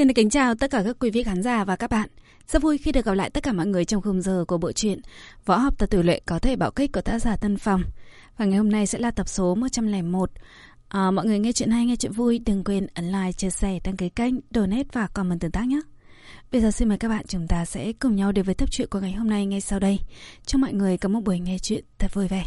Xin được kính chào tất cả các quý vị khán giả và các bạn. Rất vui khi được gặp lại tất cả mọi người trong khung giờ của bộ truyện Võ học tập tử lệ có thể bảo kích của tác giả Tân Phong. Và ngày hôm nay sẽ là tập số 101. À, mọi người nghe chuyện hay, nghe chuyện vui, đừng quên ấn like, chia sẻ, đăng ký kênh, donate và comment tương tác nhé. Bây giờ xin mời các bạn chúng ta sẽ cùng nhau đến với tập truyện của ngày hôm nay ngay sau đây. Chúc mọi người có một buổi nghe chuyện thật vui vẻ.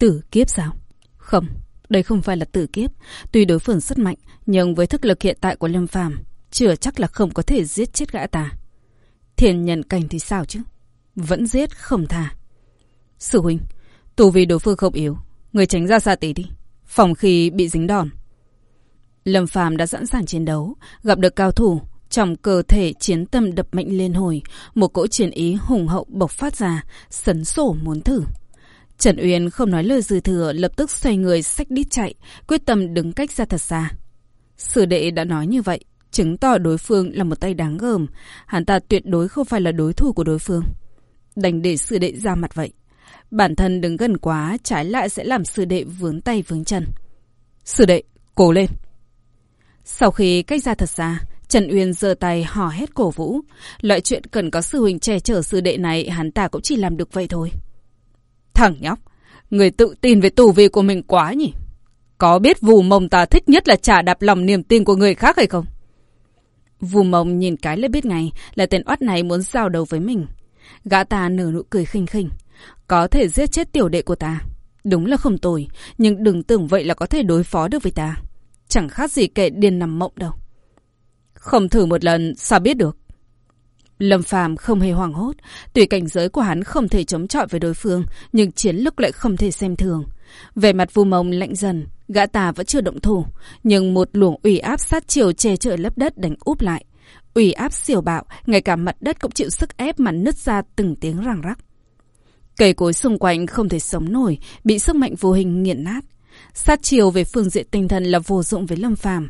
Tử kiếp sao? Không, đây không phải là tử kiếp. Tuy đối phương rất mạnh, nhưng với thức lực hiện tại của Lâm Phàm, chưa chắc là không có thể giết chết gã ta. Thiên nhân cảnh thì sao chứ? Vẫn giết không tha. Sư huynh, tù vì đối phương không yếu, người tránh ra xa tí đi, phòng khi bị dính đòn. Lâm Phàm đã sẵn sàng chiến đấu, gặp được cao thủ, trong cơ thể chiến tâm đập mạnh lên hồi, một cỗ chiến ý hùng hậu bộc phát ra, sấn sổ muốn thử. Trần Uyên không nói lời dư thừa, lập tức xoay người sách đít chạy, quyết tâm đứng cách ra thật xa. Sử đệ đã nói như vậy, chứng tỏ đối phương là một tay đáng gờm. Hắn ta tuyệt đối không phải là đối thủ của đối phương. Đành để sư đệ ra mặt vậy. Bản thân đứng gần quá, trái lại sẽ làm sư đệ vướng tay vướng chân. Sư đệ, cố lên. Sau khi cách ra thật xa, Trần Uyên giơ tay hò hét cổ vũ. Loại chuyện cần có sư huynh che chở sư đệ này hắn ta cũng chỉ làm được vậy thôi. Thằng nhóc, người tự tin về tù vi của mình quá nhỉ? Có biết vù mông ta thích nhất là trả đạp lòng niềm tin của người khác hay không? Vù mông nhìn cái là biết ngay là tên oát này muốn giao đầu với mình. Gã ta nở nụ cười khinh khinh. Có thể giết chết tiểu đệ của ta. Đúng là không tồi, nhưng đừng tưởng vậy là có thể đối phó được với ta. Chẳng khác gì kẻ điên nằm mộng đâu. Không thử một lần, sao biết được? Lâm Phàm không hề hoảng hốt, tuy cảnh giới của hắn không thể chống chọi với đối phương, nhưng chiến lực lại không thể xem thường. Về mặt Vu Mông lạnh dần, gã ta vẫn chưa động thủ, nhưng một luồng ủy áp sát chiều che trời lấp đất đánh úp lại. Ủy áp siêu bạo, ngay cả mặt đất cũng chịu sức ép mà nứt ra từng tiếng răng rắc. Cây cối xung quanh không thể sống nổi, bị sức mạnh vô hình nghiền nát. Sát chiều về phương diện tinh thần là vô dụng với Lâm Phàm.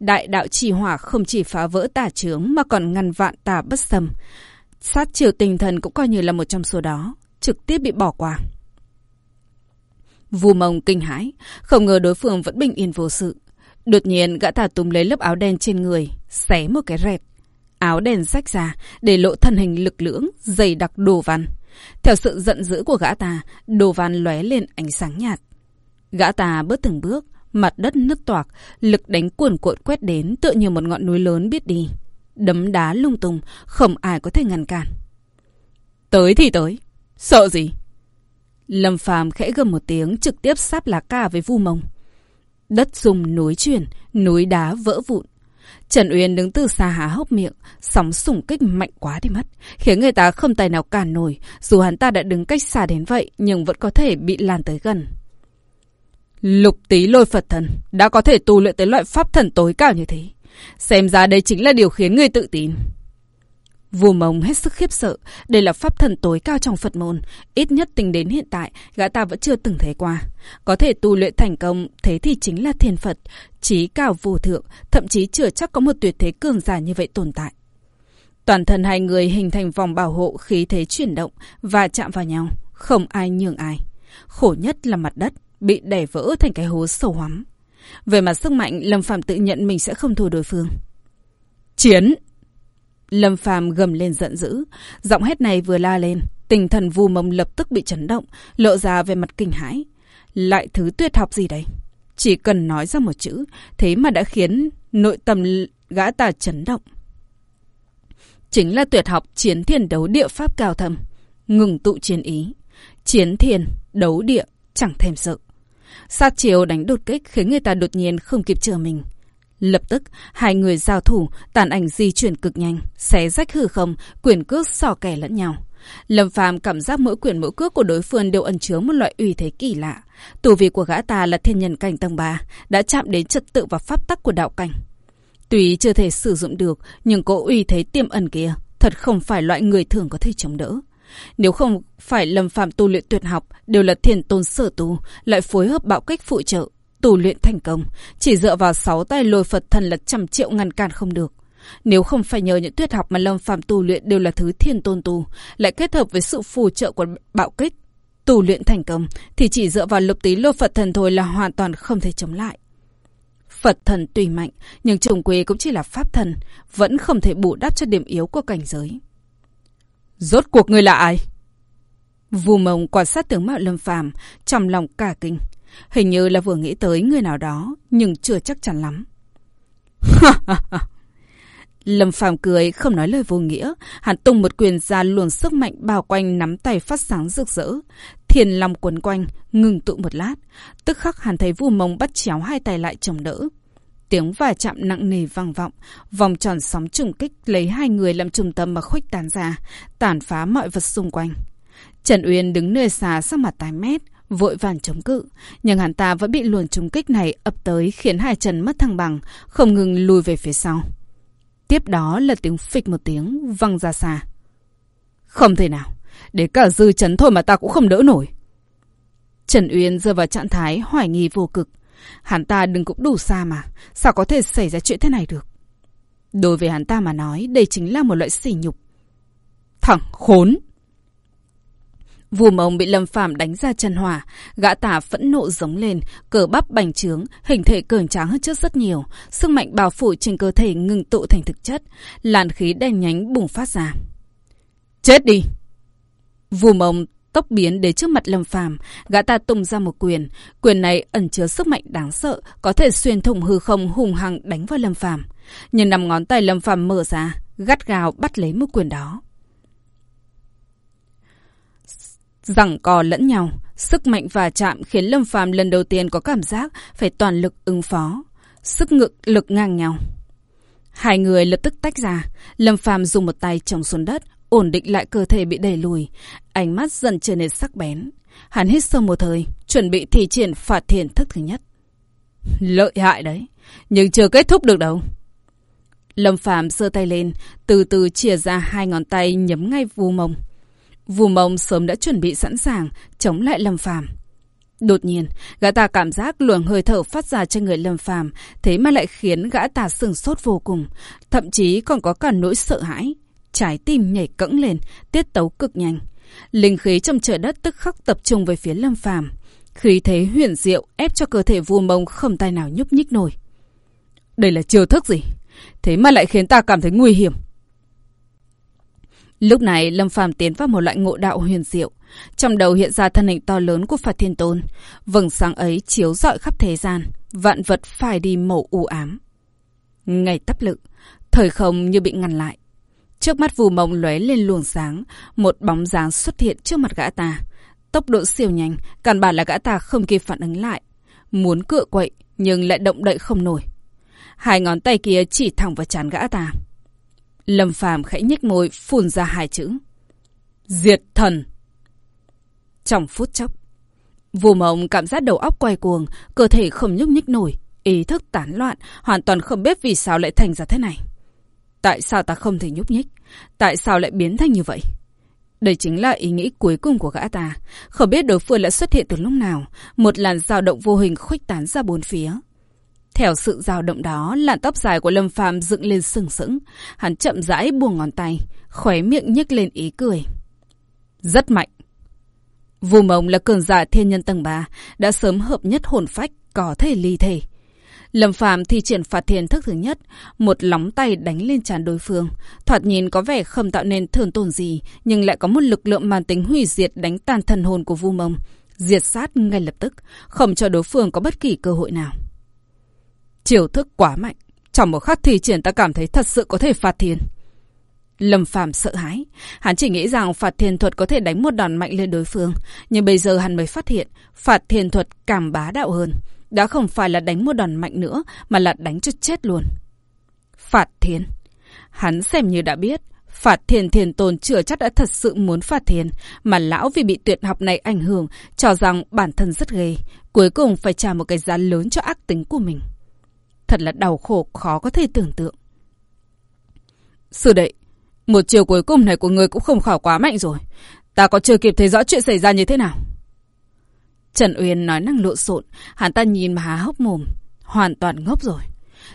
Đại đạo trì hỏa không chỉ phá vỡ tà chướng mà còn ngăn vạn tà bất xâm. Sát triều tình thần cũng coi như là một trong số đó, trực tiếp bị bỏ qua. Vù mông kinh hãi, không ngờ đối phương vẫn bình yên vô sự. Đột nhiên gã tà túm lấy lớp áo đen trên người, xé một cái rẹp. Áo đen rách ra, để lộ thân hình lực lưỡng, dày đặc đồ văn. Theo sự giận dữ của gã ta, đồ văn lóe lên ánh sáng nhạt. Gã ta bước từng bước, Mặt đất nứt toạc, lực đánh cuồn cuộn quét đến tựa như một ngọn núi lớn biết đi. Đấm đá lung tung, không ai có thể ngăn cản. Tới thì tới, sợ gì? Lâm Phàm khẽ gầm một tiếng trực tiếp sáp lá ca với Vu Mông. Đất rung núi chuyển, núi đá vỡ vụn. Trần Uyên đứng từ xa há hốc miệng, sóng sủng kích mạnh quá đi mất, khiến người ta không tài nào cản nổi, dù hắn ta đã đứng cách xa đến vậy nhưng vẫn có thể bị lan tới gần. Lục tí lôi Phật thần đã có thể tu luyện tới loại pháp thần tối cao như thế. Xem ra đây chính là điều khiến người tự tin. Vua mông hết sức khiếp sợ. Đây là pháp thần tối cao trong Phật môn. Ít nhất tính đến hiện tại, gã ta vẫn chưa từng thấy qua. Có thể tu luyện thành công, thế thì chính là thiên Phật. Chí cao vô thượng, thậm chí chưa chắc có một tuyệt thế cường giả như vậy tồn tại. Toàn thân hai người hình thành vòng bảo hộ khí thế chuyển động và chạm vào nhau. Không ai nhường ai. Khổ nhất là mặt đất bị đẻ vỡ thành cái hố sâu hoắm. Về mặt sức mạnh, Lâm Phạm tự nhận mình sẽ không thua đối phương. Chiến! Lâm Phàm gầm lên giận dữ, giọng hét này vừa la lên, tinh thần vu mông lập tức bị chấn động, lộ ra về mặt kinh hãi. Lại thứ tuyệt học gì đây? Chỉ cần nói ra một chữ, thế mà đã khiến nội tâm gã ta chấn động. Chính là tuyệt học chiến thiền đấu địa pháp cao thầm, ngừng tụ chiến ý. Chiến thiền, đấu địa, chẳng thèm sợ. Sát chiều đánh đột kích khiến người ta đột nhiên không kịp chờ mình. Lập tức, hai người giao thủ, tàn ảnh di chuyển cực nhanh, xé rách hư không, quyền cước sò kẻ lẫn nhau. Lâm Phàm cảm giác mỗi quyền mỗi cước của đối phương đều ẩn chứa một loại uy thế kỳ lạ. Tù vị của gã ta là thiên nhân cảnh tầng 3, đã chạm đến trật tự và pháp tắc của đạo cảnh. Tuy chưa thể sử dụng được, nhưng cỗ uy thế tiềm ẩn kia thật không phải loại người thường có thể chống đỡ. Nếu không phải lâm phạm tu luyện tuyệt học đều là thiền tôn sở tu, lại phối hợp bạo kích phụ trợ, tu luyện thành công, chỉ dựa vào sáu tay lôi Phật thần là trăm triệu ngăn cản không được. Nếu không phải nhờ những tuyết học mà Lâm Phàm tu luyện đều là thứ thiên tôn tu, lại kết hợp với sự phù trợ của bạo kích, tu luyện thành công thì chỉ dựa vào lục tí lô Phật thần thôi là hoàn toàn không thể chống lại. Phật thần tùy mạnh, nhưng trùng quê cũng chỉ là pháp thần, vẫn không thể bù đắp cho điểm yếu của cảnh giới. Rốt cuộc người là ai? Vù mông quan sát tướng mạo lâm phàm, trong lòng cả kinh. Hình như là vừa nghĩ tới người nào đó, nhưng chưa chắc chắn lắm. Lâm Phàm cười, không nói lời vô nghĩa. Hắn tung một quyền ra luồn sức mạnh bao quanh nắm tay phát sáng rực rỡ. Thiền lòng quấn quanh, ngừng tụ một lát. Tức khắc hắn thấy vu mông bắt chéo hai tay lại chống đỡ. Tiếng va chạm nặng nề vang vọng, vòng tròn sóng trùng kích lấy hai người làm trung tâm mà khuếch tán ra, tàn phá mọi vật xung quanh. Trần Uyên đứng nơi xa sắc mặt tái mét, vội vàng chống cự, nhưng hắn ta vẫn bị luồn trùng kích này ập tới khiến hai chân mất thăng bằng, không ngừng lùi về phía sau. Tiếp đó là tiếng phịch một tiếng văng ra xa. Không thể nào, để cả dư chấn thôi mà ta cũng không đỡ nổi. Trần Uyên rơi vào trạng thái hoài nghi vô cực. Hắn ta đừng cũng đủ xa mà, sao có thể xảy ra chuyện thế này được? Đối với hắn ta mà nói, đây chính là một loại sỉ nhục. Thằng khốn! Vùm mông bị Lâm Phàm đánh ra chân hỏa, gã tả phẫn nộ giống lên, cờ bắp bành trướng, hình thể cường tráng hơn trước rất nhiều, sức mạnh bao phủ trên cơ thể ngừng tụ thành thực chất, làn khí đen nhánh bùng phát ra. Chết đi! Vùm mông tốc biến đến trước mặt Lâm Phàm, gã ta tung ra một quyền, quyền này ẩn chứa sức mạnh đáng sợ, có thể xuyên thủng hư không hùng hăng đánh vào Lâm Phàm. Nhưng nằm ngón tay Lâm Phàm mở ra, gắt gào bắt lấy một quyền đó. Rằng co lẫn nhau, sức mạnh và chạm khiến Lâm Phàm lần đầu tiên có cảm giác phải toàn lực ứng phó. Sức ngực lực ngang nhau. Hai người lập tức tách ra, Lâm Phàm dùng một tay chống xuống đất, ổn định lại cơ thể bị đẩy lùi, ánh mắt dần trở nên sắc bén. Hắn hít sâu một thời, chuẩn bị thi triển phạt thiền thức thứ nhất. Lợi hại đấy, nhưng chưa kết thúc được đâu. Lâm Phàm giơ tay lên, từ từ chìa ra hai ngón tay nhấm ngay vu mông. Vù mông sớm đã chuẩn bị sẵn sàng, chống lại Lâm Phàm. Đột nhiên, gã ta cảm giác luồng hơi thở phát ra trên người Lâm Phàm, thế mà lại khiến gã ta sừng sốt vô cùng, thậm chí còn có cả nỗi sợ hãi. Trái tim nhảy cẫng lên, tiết tấu cực nhanh. Linh khí trong trời đất tức khắc tập trung về phía Lâm Phàm. Khí thế huyền diệu ép cho cơ thể Vu Mông không tay nào nhúc nhích nổi. Đây là chiêu thức gì? Thế mà lại khiến ta cảm thấy nguy hiểm. Lúc này Lâm Phàm tiến vào một loại ngộ đạo huyền diệu. Trong đầu hiện ra thân hình to lớn của Phật Thiên Tôn. Vầng sáng ấy chiếu rọi khắp thế gian. Vạn vật phải đi màu u ám. Ngày tấp lự, thời không như bị ngăn lại. Trước mắt vù mộng lóe lên luồng sáng, một bóng dáng xuất hiện trước mặt gã ta. Tốc độ siêu nhanh, căn bản là gã ta không kịp phản ứng lại. Muốn cựa quậy, nhưng lại động đậy không nổi. Hai ngón tay kia chỉ thẳng vào chán gã ta. Lâm Phàm khẽ nhếch môi phun ra hai chữ. Diệt thần. Trong phút chốc, Vù Mộng cảm giác đầu óc quay cuồng, cơ thể không nhúc nhích nổi, ý thức tán loạn, hoàn toàn không biết vì sao lại thành ra thế này. Tại sao ta không thể nhúc nhích? Tại sao lại biến thành như vậy? Đây chính là ý nghĩ cuối cùng của gã ta. Không biết đối phương đã xuất hiện từ lúc nào, một làn dao động vô hình khuếch tán ra bốn phía. Theo sự dao động đó, làn tóc dài của Lâm Phàm dựng lên sừng sững. Hắn chậm rãi buông ngón tay, khóe miệng nhếch lên ý cười. Rất mạnh. Vù mộng là cường giả thiên nhân tầng 3, đã sớm hợp nhất hồn phách, có thể ly thể. Lâm Phàm thi triển phạt thiền thức thứ nhất, một lóng tay đánh lên trán đối phương. Thoạt nhìn có vẻ không tạo nên thương tổn gì, nhưng lại có một lực lượng màn tính hủy diệt đánh tan thần hồn của Vu Mông, diệt sát ngay lập tức, không cho đối phương có bất kỳ cơ hội nào. Chiều thức quá mạnh. Trong một khắc thi triển ta cảm thấy thật sự có thể phạt thiên. Lâm Phàm sợ hãi. Hắn chỉ nghĩ rằng phạt thiên thuật có thể đánh một đòn mạnh lên đối phương. Nhưng bây giờ hắn mới phát hiện, phạt thiên thuật càng bá đạo hơn. Đã không phải là đánh một đòn mạnh nữa, mà là đánh cho chết luôn. Phạt thiên. Hắn xem như đã biết. Phạt thiên thiền tôn chưa chắc đã thật sự muốn phạt thiên. Mà lão vì bị tuyệt học này ảnh hưởng, cho rằng bản thân rất ghê. Cuối cùng phải trả một cái giá lớn cho ác tính của mình. Thật là đau khổ khó có thể tưởng tượng. Sư đệ, một chiều cuối cùng này của người cũng không khỏi quá mạnh rồi. Ta có chưa kịp thấy rõ chuyện xảy ra như thế nào. Trần Uyên nói năng lộn xộn, hắn ta nhìn mà há hốc mồm, hoàn toàn ngốc rồi.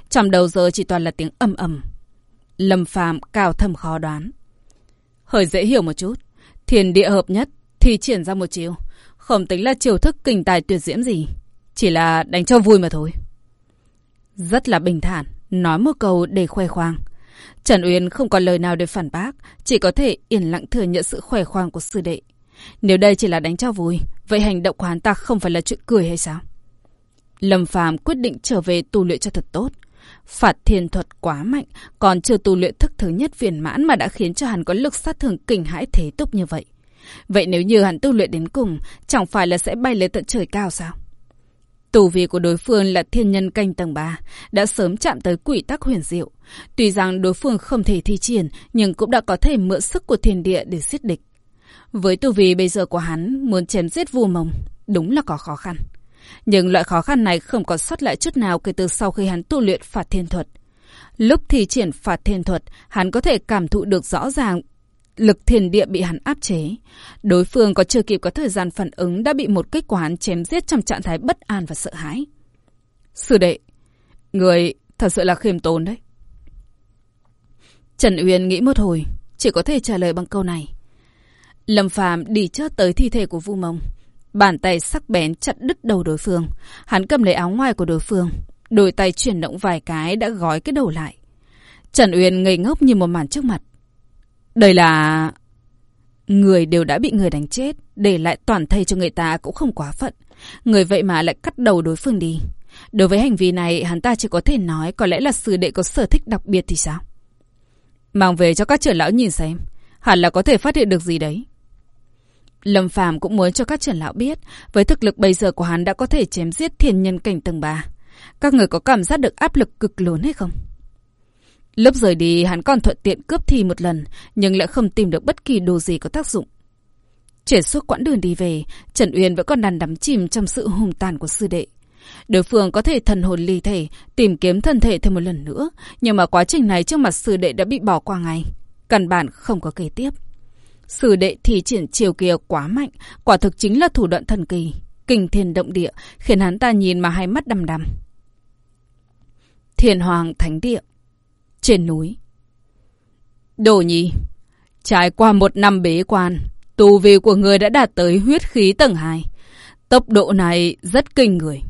Trong đầu giờ chỉ toàn là tiếng ầm ầm. Lâm Phàm cao thầm khó đoán. Hơi dễ hiểu một chút, thiền địa hợp nhất thì triển ra một chiều, không tính là chiều thức kinh tài tuyệt diễm gì, chỉ là đánh cho vui mà thôi. Rất là bình thản, nói một câu để khoe khoang. Trần Uyên không có lời nào để phản bác, chỉ có thể yên lặng thừa nhận sự khoe khoang của sư đệ. Nếu đây chỉ là đánh cho vui, vậy hành động của hắn ta không phải là chuyện cười hay sao? Lâm Phàm quyết định trở về tu luyện cho thật tốt. Phạt thiên thuật quá mạnh, còn chưa tu luyện thức thứ nhất viên mãn mà đã khiến cho hắn có lực sát thương kinh hãi thế tục như vậy. Vậy nếu như hắn tu luyện đến cùng, chẳng phải là sẽ bay lên tận trời cao sao? Tù vi của đối phương là thiên nhân canh tầng 3, đã sớm chạm tới quỷ tắc huyền diệu. Tuy rằng đối phương không thể thi triển, nhưng cũng đã có thể mượn sức của thiên địa để giết địch. Với tu vi bây giờ của hắn, muốn chém giết vua mông, đúng là có khó khăn. Nhưng loại khó khăn này không còn sót lại chút nào kể từ sau khi hắn tu luyện phạt thiên thuật. Lúc thi triển phạt thiên thuật, hắn có thể cảm thụ được rõ ràng lực thiền địa bị hắn áp chế. Đối phương có chưa kịp có thời gian phản ứng đã bị một kích của hắn chém giết trong trạng thái bất an và sợ hãi. Sư đệ, người thật sự là khiêm tốn đấy. Trần Uyên nghĩ một hồi, chỉ có thể trả lời bằng câu này. Lâm Phàm đi chớt tới thi thể của Vu Mông. Bàn tay sắc bén chặt đứt đầu đối phương. Hắn cầm lấy áo ngoài của đối phương. Đôi tay chuyển động vài cái đã gói cái đầu lại. Trần Uyên ngây ngốc như một màn trước mặt. Đây là... Người đều đã bị người đánh chết, để lại toàn thây cho người ta cũng không quá phận. Người vậy mà lại cắt đầu đối phương đi. Đối với hành vi này, hắn ta chỉ có thể nói có lẽ là sư đệ có sở thích đặc biệt thì sao? Mang về cho các trưởng lão nhìn xem. Hẳn là có thể phát hiện được gì đấy. Lâm Phàm cũng muốn cho các trưởng lão biết, với thực lực bây giờ của hắn đã có thể chém giết thiên nhân cảnh tầng 3. Các người có cảm giác được áp lực cực lớn hay không? Lúc rời đi, hắn còn thuận tiện cướp thi một lần, nhưng lại không tìm được bất kỳ đồ gì có tác dụng. Chuyển suốt quãng đường đi về, Trần Uyên vẫn còn đàn đắm chìm trong sự hùng tàn của sư đệ. Đối phương có thể thần hồn ly thể, tìm kiếm thân thể thêm một lần nữa, nhưng mà quá trình này trước mặt sư đệ đã bị bỏ qua ngay. Căn bản không có kế tiếp. Sư đệ thì triển chiều kia quá mạnh, quả thực chính là thủ đoạn thần kỳ, kinh thiên động địa, khiến hắn ta nhìn mà hai mắt đăm đăm. Thiền Hoàng Thánh Địa trên núi Đồ nhi Trải qua một năm bế quan, tu vi của người đã đạt tới huyết khí tầng 2. Tốc độ này rất kinh người.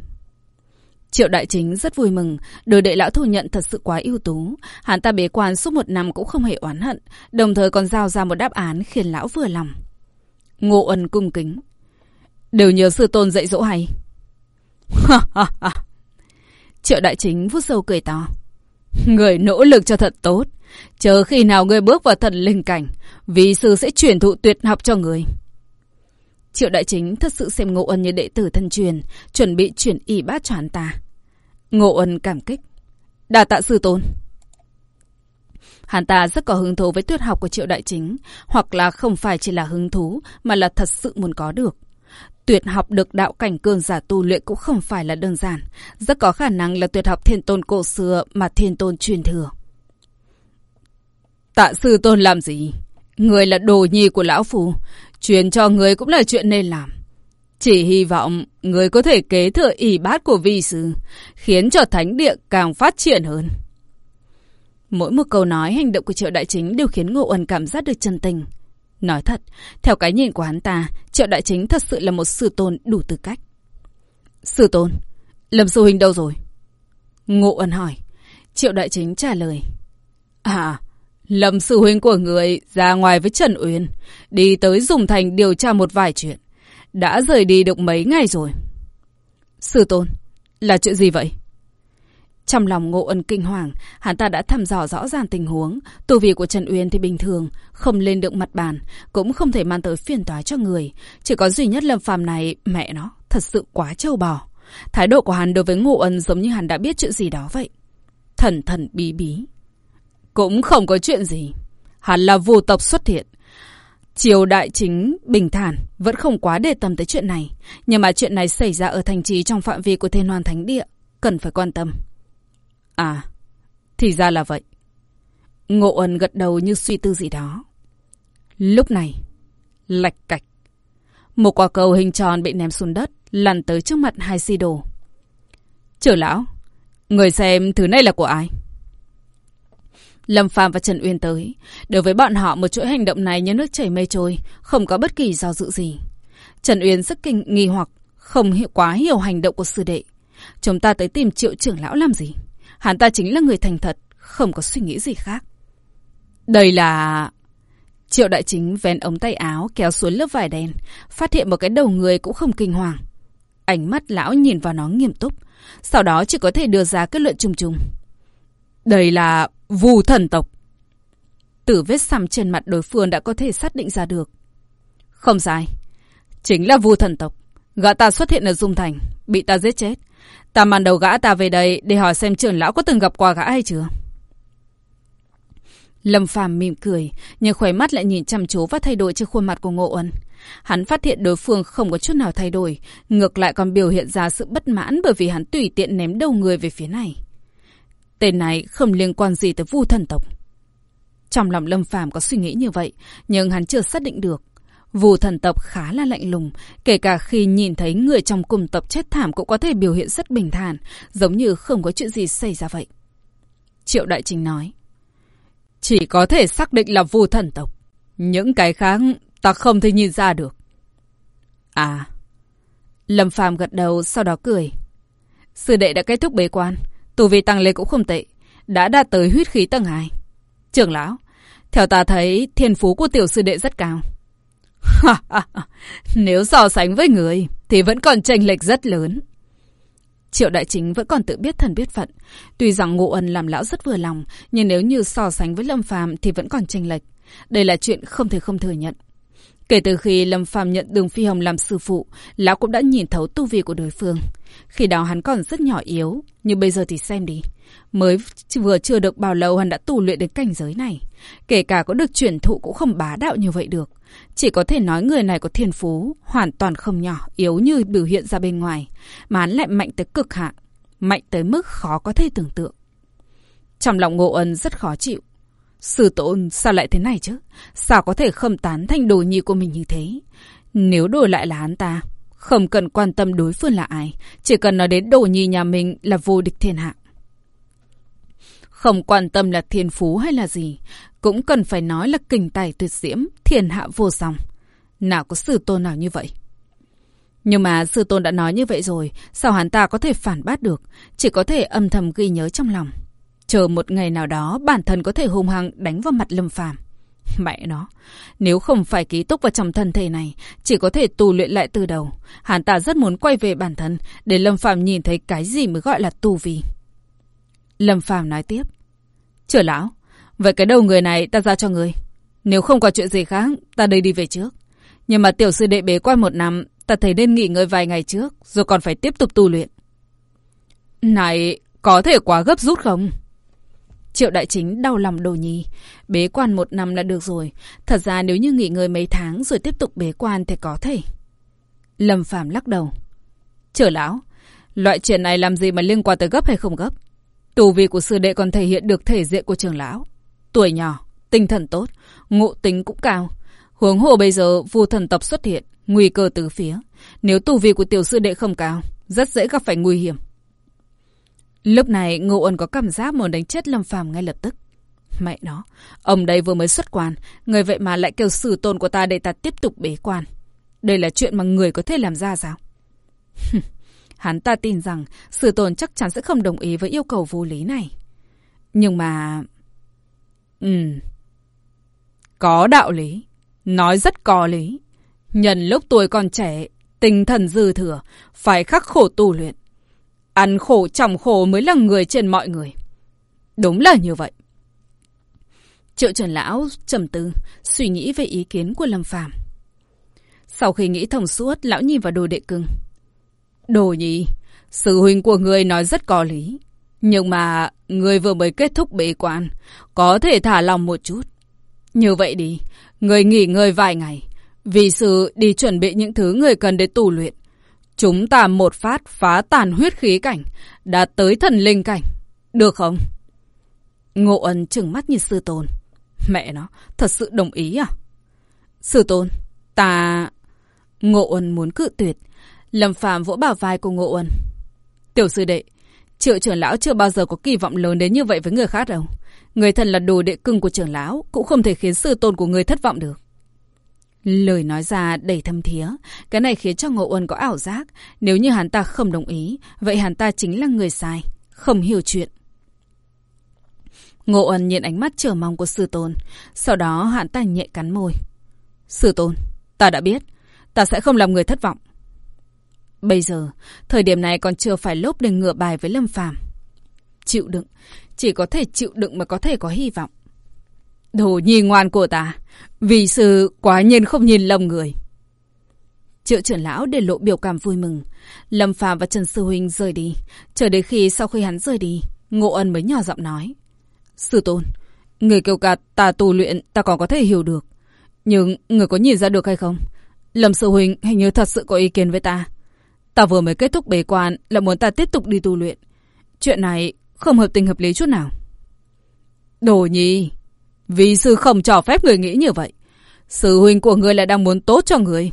Triệu Đại Chính rất vui mừng, đồ đệ lão thu nhận thật sự quá ưu tú. Hắn ta bế quan suốt một năm cũng không hề oán hận, đồng thời còn giao ra một đáp án khiến lão vừa lòng. Ngô ân cung kính. Đều nhờ sư tôn dạy dỗ hay. Triệu Đại Chính vút sâu cười to. Người nỗ lực cho thật tốt. Chờ khi nào người bước vào thần linh cảnh, vì sư sẽ truyền thụ tuyệt học cho người. Triệu Đại Chính thật sự xem Ngộ Ân như đệ tử thân truyền, chuẩn bị chuyển y bát cho hắn ta. Ngộ Ân cảm kích. Đà tạ sư tôn. Hắn ta rất có hứng thú với tuyệt học của Triệu Đại Chính, hoặc là không phải chỉ là hứng thú, mà là thật sự muốn có được. Tuyệt học được đạo cảnh cường giả tu luyện cũng không phải là đơn giản, rất có khả năng là tuyệt học thiên tôn cổ xưa mà thiên tôn truyền thừa. Tạ sư tôn làm gì? Người là đồ nhi của lão phù, truyền cho người cũng là chuyện nên làm. Chỉ hy vọng người có thể kế thừa ỷ bát của vi sư, khiến cho thánh địa càng phát triển hơn. Mỗi một câu nói, hành động của Triệu Đại Chính đều khiến Ngô Uẩn cảm giác được chân tình. Nói thật, theo cái nhìn của hắn ta, Triệu Đại Chính thật sự là một sư tôn đủ tư cách. Sư tôn, Lâm Sư Huynh đâu rồi? Ngộ Uẩn hỏi. Triệu Đại Chính trả lời. À, Lâm Sư Huynh của người ra ngoài với Trần Uyên, đi tới Dùng Thành điều tra một vài chuyện. Đã rời đi được mấy ngày rồi. Sư tôn, là chuyện gì vậy? Trong lòng ngộ ân kinh hoàng, hắn ta đã thăm dò rõ ràng tình huống. Tu vi của Trần Uyên thì bình thường, không lên được mặt bàn, cũng không thể mang tới phiền toái cho người. Chỉ có duy nhất lâm phàm này, mẹ nó, thật sự quá trâu bò. Thái độ của hắn đối với ngộ ân giống như hắn đã biết chuyện gì đó vậy. Thần thần bí bí. Cũng không có chuyện gì. Hắn là vô tộc xuất hiện. Triều đại chính bình thản, vẫn không quá đề tâm tới chuyện này. Nhưng mà chuyện này xảy ra ở thành trì trong phạm vi của thiên hoàn thánh địa, cần phải quan tâm. À, thì ra là vậy. Ngộ ẩn gật đầu như suy tư gì đó. Lúc này, lạch cạch. Một quả cầu hình tròn bị ném xuống đất, lăn tới trước mặt hai si đồ. Trưởng lão, người xem thứ này là của ai? Lâm Phàm và Trần Uyên tới. Đối với bọn họ một chuỗi hành động này như nước chảy mây trôi, không có bất kỳ do dự gì. Trần Uyên rất kinh nghi hoặc, không hiểu quá hiểu hành động của sư đệ. Chúng ta tới tìm triệu trưởng lão làm gì? Hắn ta chính là người thành thật, không có suy nghĩ gì khác. Đây là... Triệu đại chính vén ống tay áo kéo xuống lớp vải đen, phát hiện một cái đầu người cũng không kinh hoàng. Ánh mắt lão nhìn vào nó nghiêm túc, sau đó chỉ có thể đưa ra kết luận chung chung. Đây là vù thần tộc. Từ vết xăm trên mặt đối phương đã có thể xác định ra được. Không sai. Chính là vù thần tộc. Gã ta xuất hiện ở Dung Thành, bị ta giết chết. Ta màn đầu gã ta về đây để hỏi xem trưởng lão có từng gặp qua gã hay chưa. Lâm Phàm mỉm cười, nhưng khóe mắt lại nhìn chăm chú và thay đổi trên khuôn mặt của Ngộ Uẩn. Hắn phát hiện đối phương không có chút nào thay đổi, ngược lại còn biểu hiện ra sự bất mãn bởi vì hắn tùy tiện ném đầu người về phía này. Tên này không liên quan gì tới vu thần tộc. Trong lòng Lâm Phàm có suy nghĩ như vậy, nhưng hắn chưa xác định được. Vu thần tộc khá là lạnh lùng, kể cả khi nhìn thấy người trong cùng tộc chết thảm cũng có thể biểu hiện rất bình thản, giống như không có chuyện gì xảy ra vậy. Triệu Đại Trình nói. Chỉ có thể xác định là vu thần tộc. Những cái khác ta không thể nhìn ra được. À. Lâm Phàm gật đầu sau đó cười. Sư đệ đã kết thúc bế quan. tù vi tăng lên cũng không tệ. Đã đạt tới huyết khí tầng 2. Trưởng lão. Theo ta thấy thiên phú của tiểu sư đệ rất cao. Nếu so sánh với người thì vẫn còn chênh lệch rất lớn. Triệu đại chính vẫn còn tự biết thần biết phận. Tuy rằng ngộ ân làm lão rất vừa lòng, nhưng nếu như so sánh với Lâm Phàm thì vẫn còn chênh lệch. Đây là chuyện không thể không thừa nhận. Kể từ khi Lâm Phàm nhận Đường Phi Hồng làm sư phụ, lão cũng đã nhìn thấu tu vi của đối phương. Khi đó hắn còn rất nhỏ yếu, nhưng bây giờ thì xem đi. Mới vừa chưa được bao lâu hắn đã tu luyện đến cảnh giới này. Kể cả có được chuyển thụ cũng không bá đạo như vậy được. Chỉ có thể nói người này có thiên phú, hoàn toàn không nhỏ, yếu như biểu hiện ra bên ngoài. Mà hắn lại mạnh tới cực hạn, mạnh tới mức khó có thể tưởng tượng. Trong lòng ngộ Ân rất khó chịu. Sư tôn sao lại thế này chứ? Sao có thể không tán thành đồ nhi của mình như thế? Nếu đổi lại là hắn ta, không cần quan tâm đối phương là ai, chỉ cần nói đến đồ nhi nhà mình là vô địch thiên hạ. Không quan tâm là thiên phú hay là gì, cũng cần phải nói là kình tài tuyệt diễm, thiên hạ vô song. Nào có sư tôn nào như vậy? Nhưng mà sư tôn đã nói như vậy rồi, sao hắn ta có thể phản bác được, chỉ có thể âm thầm ghi nhớ trong lòng. Chờ một ngày nào đó bản thân có thể hung hăng đánh vào mặt lâm phàm. Mẹ nó, nếu không phải ký túc vào trong thân thể này, chỉ có thể tu luyện lại từ đầu. Hắn ta rất muốn quay về bản thân, để Lâm Phàm nhìn thấy cái gì mới gọi là tu vi. Lâm Phàm nói tiếp. Chờ lão, vậy cái đầu người này ta giao cho người. Nếu không có chuyện gì khác, ta đây đi về trước. Nhưng mà tiểu sư đệ bế quan một năm, ta thấy nên nghỉ ngơi vài ngày trước, rồi còn phải tiếp tục tu luyện. Này, có thể quá gấp rút không? Triệu đại chính đau lòng đồ nhi. Bế quan một năm là được rồi. Thật ra nếu như nghỉ ngơi mấy tháng rồi tiếp tục bế quan thì có thể. Lâm Phàm lắc đầu. Trở lão, loại chuyện này làm gì mà liên quan tới gấp hay không gấp? Tù vi của sư đệ còn thể hiện được thể diện của trường lão. Tuổi nhỏ, tinh thần tốt, ngộ tính cũng cao. Hướng hồ bây giờ vu thần tộc xuất hiện, nguy cơ từ phía. Nếu tù vi của tiểu sư đệ không cao, rất dễ gặp phải nguy hiểm. Lúc này Ngô Uẩn có cảm giác muốn đánh chết Lâm Phàm ngay lập tức. Mẹ nó, ông đây vừa mới xuất quan, người vậy mà lại kêu sử tôn của ta để ta tiếp tục bế quan. Đây là chuyện mà người có thể làm ra sao? Hắn ta tin rằng sử tôn chắc chắn sẽ không đồng ý với yêu cầu vô lý này. Nhưng mà... Ừ... Có đạo lý. Nói rất có lý. Nhân lúc tuổi còn trẻ, tinh thần dư thừa, phải khắc khổ tu luyện. Ăn khổ trọng khổ mới là người trên mọi người. Đúng là như vậy. Triệu Trần Lão trầm tư, suy nghĩ về ý kiến của Lâm Phàm. Sau khi nghĩ thông suốt, lão nhìn vào đồ đệ cưng. Đồ nhỉ, sự huynh của người nói rất có lý. Nhưng mà người vừa mới kết thúc bế quan, có thể thả lòng một chút. Như vậy đi, người nghỉ ngơi vài ngày, vì sự đi chuẩn bị những thứ người cần để tù luyện. Chúng ta một phát phá tàn huyết khí cảnh, đã tới thần linh cảnh. Được không? Ngộ ân trừng mắt nhìn sư tôn. Mẹ nó, thật sự đồng ý à? Sư tôn, ta... Ngộ ân muốn cự tuyệt. Lâm phàm vỗ bảo vai của Ngộ ẩn. Tiểu sư đệ, triệu trưởng lão chưa bao giờ có kỳ vọng lớn đến như vậy với người khác đâu. Người thần là đồ đệ cưng của trưởng lão, cũng không thể khiến sư tôn của người thất vọng được. Lời nói ra đầy thâm thía, cái này khiến cho Ngộ Uẩn có ảo giác. Nếu như hắn ta không đồng ý, vậy hắn ta chính là người sai, không hiểu chuyện. Ngộ Uẩn nhìn ánh mắt chờ mong của sư tôn, sau đó hắn ta nhẹ cắn môi. Sư tôn, ta đã biết, ta sẽ không làm người thất vọng. Bây giờ, thời điểm này còn chưa phải lúc để ngựa bài với Lâm Phàm. Chịu đựng, chỉ có thể chịu đựng mà có thể có hy vọng. Đồ nhi ngoan của ta, vì sư quá nhiên không nhìn lầm người. Triệu trưởng lão để lộ biểu cảm vui mừng. Lâm Phàm và Trần Sư Huynh rời đi. Chờ đến khi sau khi hắn rời đi, Ngộ Ân mới nhỏ giọng nói. Sư tôn, người kêu cạt ta tu luyện ta còn có thể hiểu được. Nhưng người có nhìn ra được hay không? Lâm Sư Huynh hình như thật sự có ý kiến với ta. Ta vừa mới kết thúc bế quan là muốn ta tiếp tục đi tu luyện. Chuyện này không hợp tình hợp lý chút nào. Đồ nhi, vì sư không cho phép người nghĩ như vậy. Sư huynh của người là đang muốn tốt cho người.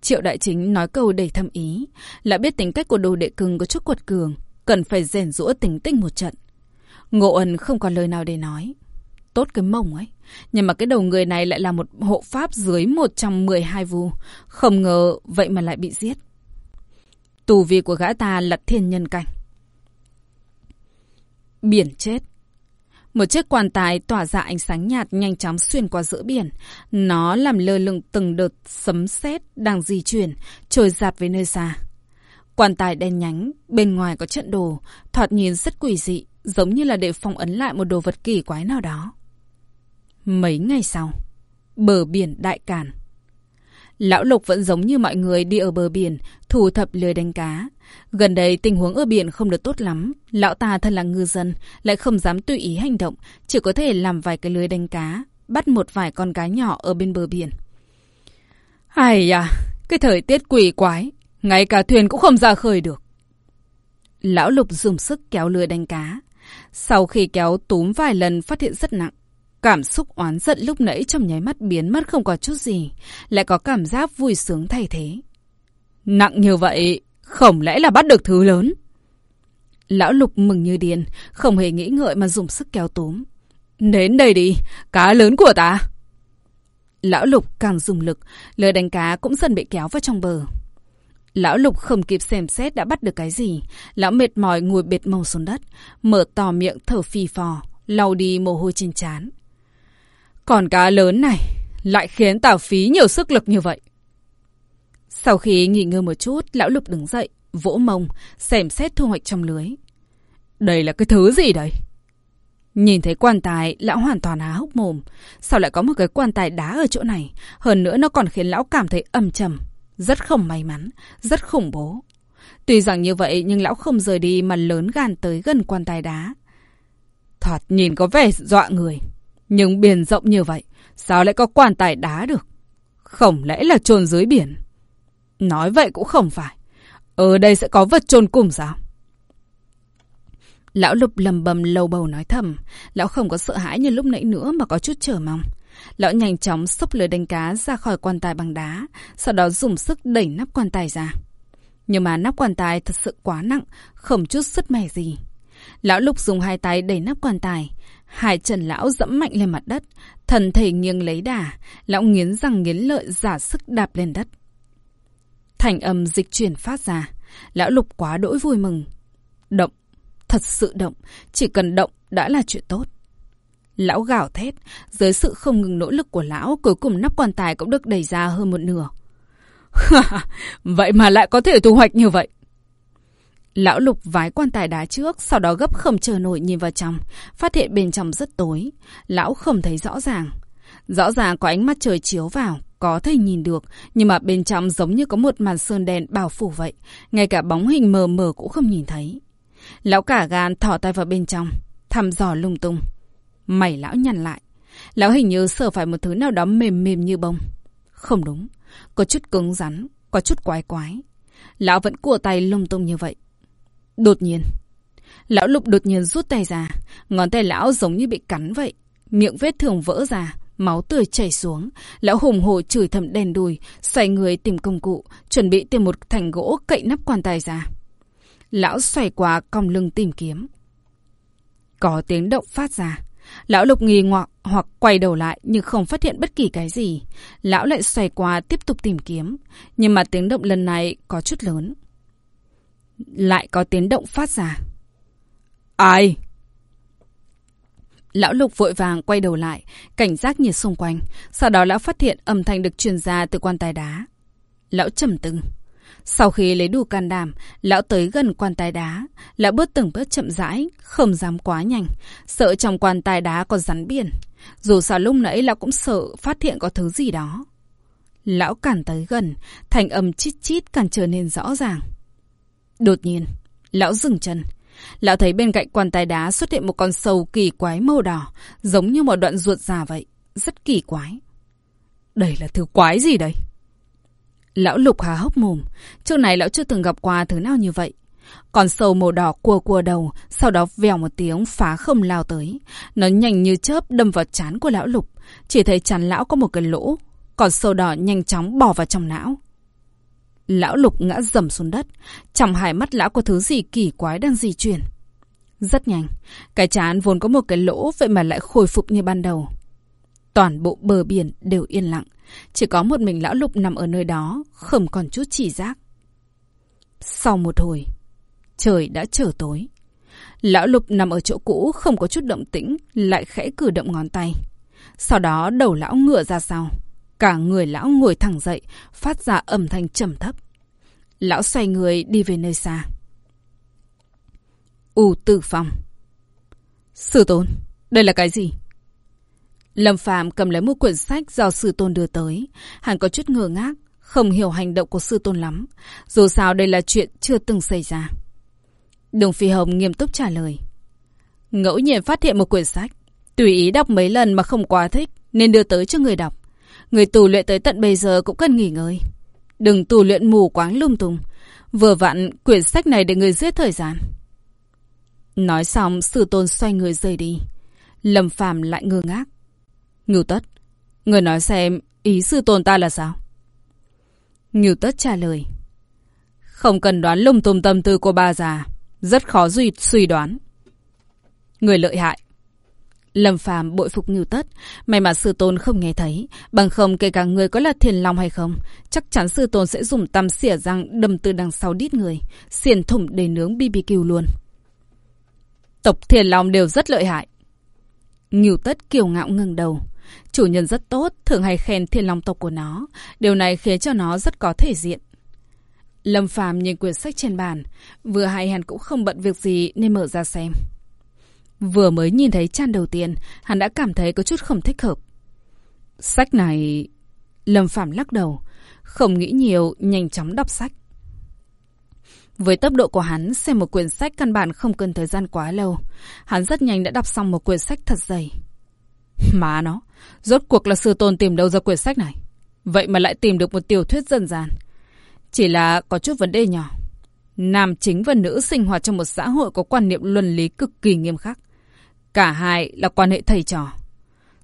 Triệu đại chính nói câu đầy thâm ý, là biết tính cách của đồ đệ cưng có chút quật cường, cần phải rèn rũa tính tinh một trận. Ngộ ẩn không còn lời nào để nói. Tốt cái mông ấy. Nhưng mà cái đầu người này lại là một hộ pháp dưới 112 vu. Không ngờ vậy mà lại bị giết. Tù vi của gã ta là thiên nhân cảnh. Biển chết. Một chiếc quan tài tỏa ra ánh sáng nhạt nhanh chóng xuyên qua giữa biển. Nó làm lơ lửng từng đợt sấm sét đang di chuyển, trôi giạt về nơi xa. Quan tài đen nhánh, bên ngoài có trận đồ, thoạt nhìn rất quỷ dị, giống như là để phong ấn lại một đồ vật kỳ quái nào đó. Mấy ngày sau, bờ biển Đại Càn. Lão Lục vẫn giống như mọi người đi ở bờ biển, thủ thập lưới đánh cá. Gần đây tình huống ở biển không được tốt lắm. Lão ta thân là ngư dân, lại không dám tùy ý hành động, chỉ có thể làm vài cái lưới đánh cá, bắt một vài con cá nhỏ ở bên bờ biển. Ai à, cái thời tiết quỷ quái, ngay cả thuyền cũng không ra khơi được. Lão Lục dùng sức kéo lưới đánh cá. Sau khi kéo túm vài lần phát hiện rất nặng. Cảm xúc oán giận lúc nãy trong nháy mắt biến mất không có chút gì. Lại có cảm giác vui sướng thay thế. Nặng như vậy, không lẽ là bắt được thứ lớn? Lão Lục mừng như điên, không hề nghĩ ngợi mà dùng sức kéo túm. Đến đây đi, cá lớn của ta. Lão Lục càng dùng lực, lời đánh cá cũng dần bị kéo vào trong bờ. Lão Lục không kịp xem xét đã bắt được cái gì. Lão mệt mỏi ngồi bệt màu xuống đất, mở to miệng thở phì phò, lau đi mồ hôi trên trán. Còn cá lớn này lại khiến tào phí nhiều sức lực như vậy. Sau khi nghỉ ngơi một chút, lão Lục đứng dậy, vỗ mông, xem xét thu hoạch trong lưới. Đây là cái thứ gì đây? Nhìn thấy quan tài, lão hoàn toàn há hốc mồm. Sao lại có một cái quan tài đá ở chỗ này? Hơn nữa nó còn khiến lão cảm thấy âm trầm. Rất không may mắn, rất khủng bố. Tuy rằng như vậy nhưng lão không rời đi mà lớn gan tới gần quan tài đá. Thoạt nhìn có vẻ dọa người. Nhưng biển rộng như vậy, sao lại có quan tài đá được? Không lẽ là chôn dưới biển? Nói vậy cũng không phải. Ở đây sẽ có vật chôn cùng sao? Lão lục lầm bầm lầu bầu nói thầm. Lão không có sợ hãi như lúc nãy nữa mà có chút chờ mong. Lão nhanh chóng xúc lưới đánh cá ra khỏi quan tài bằng đá, sau đó dùng sức đẩy nắp quan tài ra. Nhưng mà nắp quan tài thật sự quá nặng, không chút sức mẻ gì. Lão Lục dùng hai tay đẩy nắp quan tài. Hai chân lão dẫm mạnh lên mặt đất, thần thể nghiêng lấy đà. Lão nghiến răng nghiến lợi giả sức đạp lên đất. Thành âm dịch chuyển phát ra. Lão Lục quá đỗi vui mừng. Động, thật sự động, chỉ cần động đã là chuyện tốt. Lão gào thét, dưới sự không ngừng nỗ lực của lão, cuối cùng nắp quan tài cũng được đẩy ra hơn một nửa. vậy mà lại có thể thu hoạch như vậy. Lão lục vái quan tài đá trước, sau đó gấp khẩm chờ nổi nhìn vào trong, phát hiện bên trong rất tối. Lão không thấy rõ ràng. Rõ ràng có ánh mắt trời chiếu vào, có thể nhìn được, nhưng mà bên trong giống như có một màn sơn đen bao phủ vậy. Ngay cả bóng hình mờ mờ cũng không nhìn thấy. Lão cả gan thỏ tay vào bên trong, thăm dò lung tung. Mày lão nhăn lại. Lão hình như sợ phải một thứ nào đó mềm mềm như bông. Không đúng. Có chút cứng rắn, có chút quái quái. Lão vẫn cua tay lung tung như vậy. Đột nhiên. Lão lục đột nhiên rút tay ra. Ngón tay lão giống như bị cắn vậy. Miệng vết thương vỡ ra. máu tươi chảy xuống. Lão hùng hổ chửi thầm đèn đùi, xoay người tìm công cụ, chuẩn bị tìm một thành gỗ cậy nắp quan tài ra. Lão xoay qua cong lưng tìm kiếm. Có tiếng động phát ra. Lão lục nghi ngoạc hoặc quay đầu lại nhưng không phát hiện bất kỳ cái gì. Lão lại xoay qua tiếp tục tìm kiếm. Nhưng mà tiếng động lần này có chút lớn. Lại có tiếng động phát ra. Ai? Lão Lục vội vàng quay đầu lại, cảnh giác nhìn xung quanh. Sau đó lão phát hiện âm thanh được truyền ra từ quan tài đá. Lão trầm tư. Sau khi lấy đủ can đảm, lão tới gần quan tài đá. Lão bước từng bước chậm rãi, không dám quá nhanh. Sợ trong quan tài đá có rắn biển. Dù sao lúc nãy lão cũng sợ phát hiện có thứ gì đó. Lão càng tới gần, thành âm chít chít càng trở nên rõ ràng. Đột nhiên, lão dừng chân. Lão thấy bên cạnh quan tài đá xuất hiện một con sâu kỳ quái màu đỏ, giống như một đoạn ruột già vậy. Rất kỳ quái. Đây là thứ quái gì đây? Lão lục hà hốc mồm. Trước này lão chưa từng gặp qua thứ nào như vậy. Con sâu màu đỏ cua cua đầu, sau đó vèo một tiếng phá không lao tới. Nó nhanh như chớp đâm vào chán của lão lục. Chỉ thấy chán lão có một cái lỗ. Còn sâu đỏ nhanh chóng bỏ vào trong não. Lão lục ngã dầm xuống đất. Trong hai mắt lão có thứ gì kỳ quái đang di chuyển. Rất nhanh. Cái chán vốn có một cái lỗ vậy mà lại khôi phục như ban đầu. Toàn bộ bờ biển đều yên lặng. Chỉ có một mình lão lục nằm ở nơi đó, không còn chút chỉ giác. Sau một hồi, trời đã trở tối. Lão lục nằm ở chỗ cũ không có chút động tĩnh, lại khẽ cử động ngón tay. Sau đó đầu lão ngựa ra sau. Cả người lão ngồi thẳng dậy, phát ra âm thanh trầm thấp. Lão xoay người đi về nơi xa. U tử phòng. Sư tôn, đây là cái gì? Lâm Phạm cầm lấy một quyển sách do sư tôn đưa tới. Hắn có chút ngơ ngác, không hiểu hành động của sư tôn lắm. Dù sao đây là chuyện chưa từng xảy ra. Đồng Phi Hồng nghiêm túc trả lời. Ngẫu nhiên phát hiện một quyển sách. Tùy ý đọc mấy lần mà không quá thích, nên đưa tới cho người đọc. Người tù luyện tới tận bây giờ cũng cần nghỉ ngơi. Đừng tù luyện mù quáng lung tung. Vừa vặn, quyển sách này để người giết thời gian. Nói xong, sư tôn xoay người rời đi. Lâm Phàm lại ngơ ngác. Ngưu Tất, người nói xem ý sư tôn ta là sao? Ngưu Tất trả lời. Không cần đoán lung tung tâm tư của ba già. Rất khó duy suy đoán. Người lợi hại. Lâm Phàm bội phục Ngưu Tất, may mà sư tôn không nghe thấy, bằng không kể cả người có là thiền long hay không, chắc chắn sư tôn sẽ dùng tăm xỉa răng đâm từ đằng sau đít người, xiền thủng để nướng BBQ luôn. Tộc thiền long đều rất lợi hại. Ngưu Tất kiều ngạo ngừng đầu. Chủ nhân rất tốt, thường hay khen thiên long tộc của nó. Điều này khiến cho nó rất có thể diện. Lâm Phàm nhìn quyển sách trên bàn. Vừa hay hắn cũng không bận việc gì nên mở ra xem. Vừa mới nhìn thấy trang đầu tiên, hắn đã cảm thấy có chút không thích hợp. Sách này... Lâm phạm lắc đầu. Không nghĩ nhiều, nhanh chóng đọc sách. Với tốc độ của hắn, xem một quyển sách căn bản không cần thời gian quá lâu. Hắn rất nhanh đã đọc xong một quyển sách thật dày. Má nó, rốt cuộc là sư tôn tìm đâu ra quyển sách này. Vậy mà lại tìm được một tiểu thuyết dân gian. Chỉ là có chút vấn đề nhỏ. Nam chính và nữ sinh hoạt trong một xã hội có quan niệm luân lý cực kỳ nghiêm khắc. Cả hai là quan hệ thầy trò.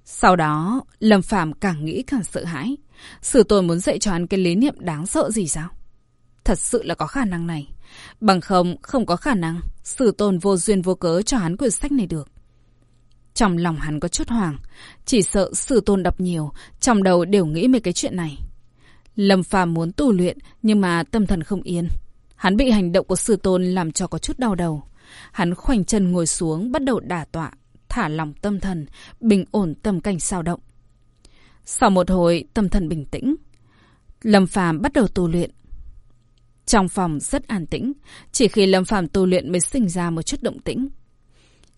Sau đó, Lâm Phàm càng nghĩ càng sợ hãi. sử tôn muốn dạy cho hắn cái lý niệm đáng sợ gì sao? Thật sự là có khả năng này. Bằng không, không có khả năng, sử tôn vô duyên vô cớ cho hắn quyển sách này được. Trong lòng hắn có chút hoàng, chỉ sợ sử tôn đọc nhiều, trong đầu đều nghĩ về cái chuyện này. Lâm phàm muốn tu luyện, nhưng mà tâm thần không yên. Hắn bị hành động của sử tôn làm cho có chút đau đầu. Hắn khoanh chân ngồi xuống, bắt đầu đả tọa, thả lòng tâm thần, bình ổn tâm cảnh sao động. Sau một hồi, tâm thần bình tĩnh. Lâm phàm bắt đầu tu luyện. Trong phòng rất an tĩnh, chỉ khi Lâm Phàm tu luyện mới sinh ra một chút động tĩnh.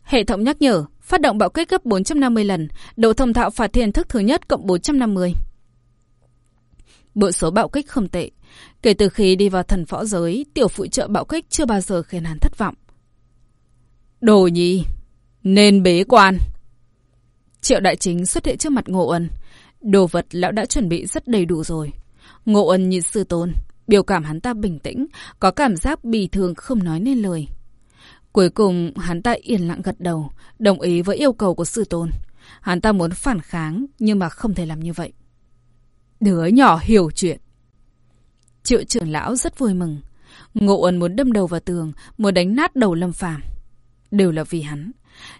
Hệ thống nhắc nhở, phát động bạo kích gấp 450 lần, độ thông thạo phạt thiên thức thứ nhất cộng 450. Bộ số bạo kích không tệ. Kể từ khi đi vào thần võ giới, tiểu phụ trợ bạo kích chưa bao giờ khiến hắn thất vọng. Đồ nhi, nên bế quan. Triệu đại chính xuất hiện trước mặt Ngộ Ân. Đồ vật lão đã chuẩn bị rất đầy đủ rồi. Ngộ Ân nhìn sư tôn, Biểu cảm hắn ta bình tĩnh, có cảm giác bì thường không nói nên lời. Cuối cùng hắn ta yên lặng gật đầu, đồng ý với yêu cầu của sư tôn. Hắn ta muốn phản kháng, nhưng mà không thể làm như vậy. Đứa nhỏ hiểu chuyện. Triệu trưởng lão rất vui mừng. Ngộ ẩn muốn đâm đầu vào tường, muốn đánh nát đầu Lâm Phàm Đều là vì hắn.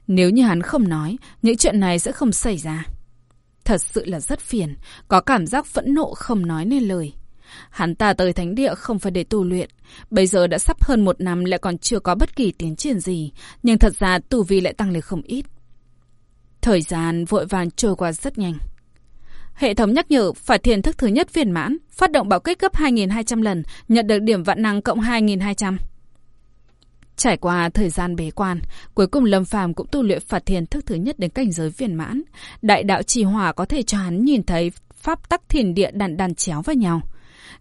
Nếu như hắn không nói, những chuyện này sẽ không xảy ra. Thật sự là rất phiền, có cảm giác phẫn nộ không nói nên lời. Hắn ta tới thánh địa không phải để tu luyện. Bây giờ đã sắp hơn một năm lại còn chưa có bất kỳ tiến triển gì. Nhưng thật ra tu vi lại tăng lên không ít. Thời gian vội vàng trôi qua rất nhanh. Hệ thống nhắc nhở phải thiền thức thứ nhất viên mãn, phát động bảo kích gấp 2.200 lần, nhận được điểm vạn năng cộng 2.200. Trải qua thời gian bế quan, cuối cùng Lâm Phàm cũng tu luyện Phạt Thiền thức thứ nhất đến cảnh giới viên mãn. Đại đạo trì hỏa có thể cho hắn nhìn thấy pháp tắc thiền địa đàn đàn chéo vào nhau.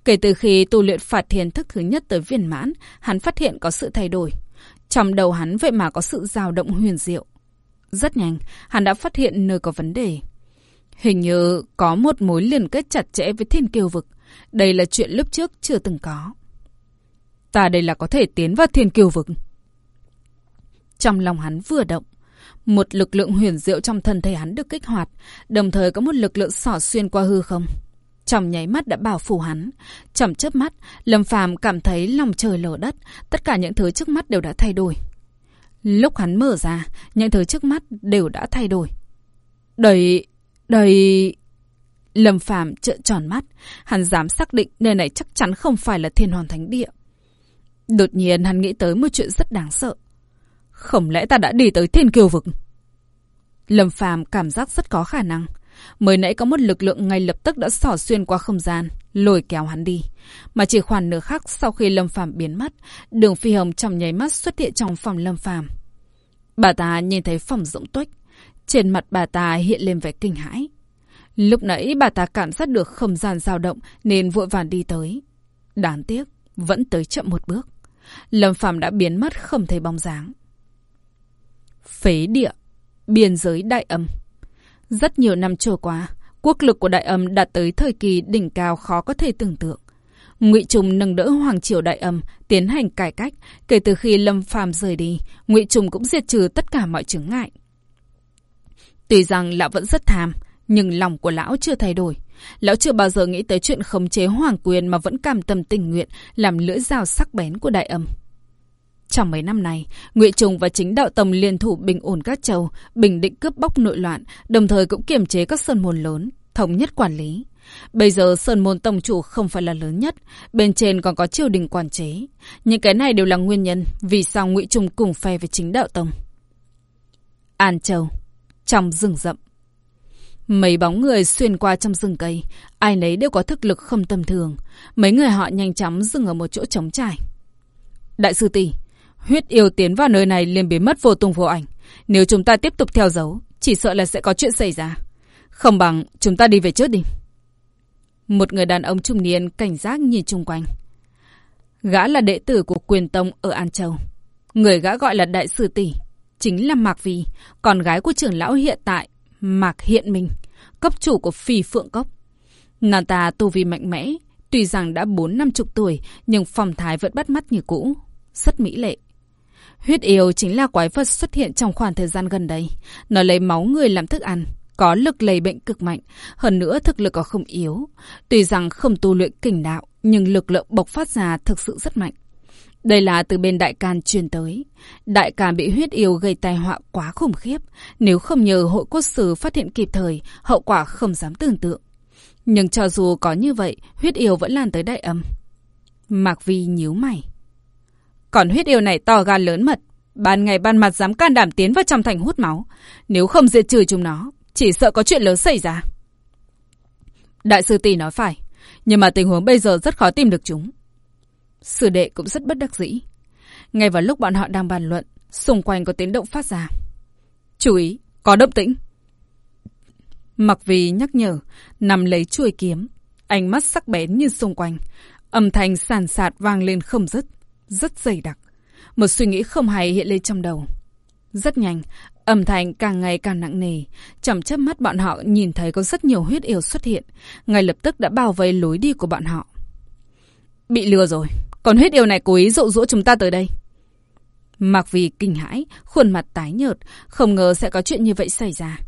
Kể từ khi tu luyện Phạt Thiền thức thứ nhất tới viên mãn, hắn phát hiện có sự thay đổi. Trong đầu hắn vậy mà có sự dao động huyền diệu. Rất nhanh, hắn đã phát hiện nơi có vấn đề. Hình như có một mối liên kết chặt chẽ với thiên kiều vực. Đây là chuyện lúc trước chưa từng có. Ta đây là có thể tiến vào thiên kiều vực. Trong lòng hắn vừa động. Một lực lượng huyền diệu trong thân thể hắn được kích hoạt, đồng thời có một lực lượng xỏ xuyên qua hư không. Trong nháy mắt đã bảo phủ hắn. Trong chớp mắt, Lâm Phàm cảm thấy lòng trời lở đất, tất cả những thứ trước mắt đều đã thay đổi. Lúc hắn mở ra, những thứ trước mắt đều đã thay đổi. Đây, đây... Lâm Phàm trợn tròn mắt, hắn dám xác định nơi này chắc chắn không phải là Thiên hoàn Thánh Địa. Đột nhiên hắn nghĩ tới một chuyện rất đáng sợ. Không lẽ ta đã đi tới Thiên Kiều Vực? Lâm Phàm cảm giác rất có khả năng. Mới nãy có một lực lượng ngay lập tức đã xỏ xuyên qua không gian, lôi kéo hắn đi. Mà chỉ khoảng nửa khắc sau khi Lâm Phàm biến mất, đường phi hồng trong nháy mắt xuất hiện trong phòng Lâm Phàm. Bà ta nhìn thấy phòng rỗng tuếch, trên mặt bà ta hiện lên vẻ kinh hãi. Lúc nãy bà ta cảm giác được không gian dao động nên vội vàng đi tới. Đáng tiếc, vẫn tới chậm một bước. Lâm Phàm đã biến mất không thấy bóng dáng. Phế địa, biên giới đại âm. Rất nhiều năm trôi qua, quốc lực của đại âm đạt tới thời kỳ đỉnh cao khó có thể tưởng tượng. Ngụy Trùng nâng đỡ Hoàng Triều Đại Âm tiến hành cải cách, kể từ khi Lâm Phàm rời đi, Ngụy Trùng cũng diệt trừ tất cả mọi chướng ngại. Tuy rằng lão vẫn rất tham, nhưng lòng của lão chưa thay đổi. Lão chưa bao giờ nghĩ tới chuyện khống chế hoàng quyền mà vẫn cam tâm tình nguyện làm lưỡi dao sắc bén của đại âm. Trong mấy năm này, Ngụy Trùng và chính đạo tông liên thủ bình ổn các châu, bình định cướp bóc nội loạn, đồng thời cũng kiềm chế các sơn môn lớn, thống nhất quản lý. Bây giờ sơn môn tông chủ không phải là lớn nhất, bên trên còn có triều đình quản chế. Những cái này đều là nguyên nhân vì sao Ngụy Trùng cùng phe với chính đạo tông. An Châu, trong rừng rậm. Mấy bóng người xuyên qua trong rừng cây, ai nấy đều có thực lực không tầm thường. Mấy người họ nhanh chóng dừng ở một chỗ trống trải. Đại sư tỷ, huyết yêu tiến vào nơi này liền biến mất vô tung vô ảnh. Nếu chúng ta tiếp tục theo dấu, chỉ sợ là sẽ có chuyện xảy ra. Không bằng chúng ta đi về trước đi. Một người đàn ông trung niên cảnh giác nhìn chung quanh. Gã là đệ tử của quyền tông ở An Châu. Người gã gọi là đại sư tỷ, chính là Mạc Vi, con gái của trưởng lão hiện tại, Mạc Hiện Minh, cấp chủ của Phi Phượng Cốc. Nàng ta tu vi mạnh mẽ, tuy rằng đã bốn năm chục tuổi, nhưng phong thái vẫn bắt mắt như cũ, rất mỹ lệ. Huyết yêu chính là quái vật xuất hiện trong khoảng thời gian gần đây. Nó lấy máu người làm thức ăn, có lực lây bệnh cực mạnh, hơn nữa thực lực có không yếu. Tuy rằng không tu luyện kình đạo, nhưng lực lượng bộc phát ra thực sự rất mạnh. Đây là từ bên đại can truyền tới. Đại can bị huyết yêu gây tai họa quá khủng khiếp. Nếu không nhờ hội cốt sử phát hiện kịp thời, hậu quả không dám tưởng tượng. Nhưng cho dù có như vậy, huyết yêu vẫn lan tới đại âm. Mạc Vi nhíu mày. Còn huyết yêu này to gan lớn mật. Ban ngày ban mặt dám can đảm tiến vào trong thành hút máu. Nếu không diệt trừ chúng nó, chỉ sợ có chuyện lớn xảy ra. Đại sư tỷ nói phải. Nhưng mà tình huống bây giờ rất khó tìm được chúng. Sử đệ cũng rất bất đắc dĩ. Ngay vào lúc bọn họ đang bàn luận, xung quanh có tiếng động phát ra. Chú ý, có động tĩnh. Mặc vì nhắc nhở, nằm lấy chuôi kiếm, ánh mắt sắc bén như xung quanh. Âm thanh sàn sạt vang lên không dứt, rất dày đặc. Một suy nghĩ không hay hiện lên trong đầu. Rất nhanh, âm thanh càng ngày càng nặng nề. Trong chớp mắt bọn họ nhìn thấy có rất nhiều huyết yêu xuất hiện. Ngay lập tức đã bao vây lối đi của bọn họ. Bị lừa rồi. Còn huyết yêu này cố ý dụ dỗ chúng ta tới đây. Mặc vì kinh hãi, khuôn mặt tái nhợt, không ngờ sẽ có chuyện như vậy xảy ra.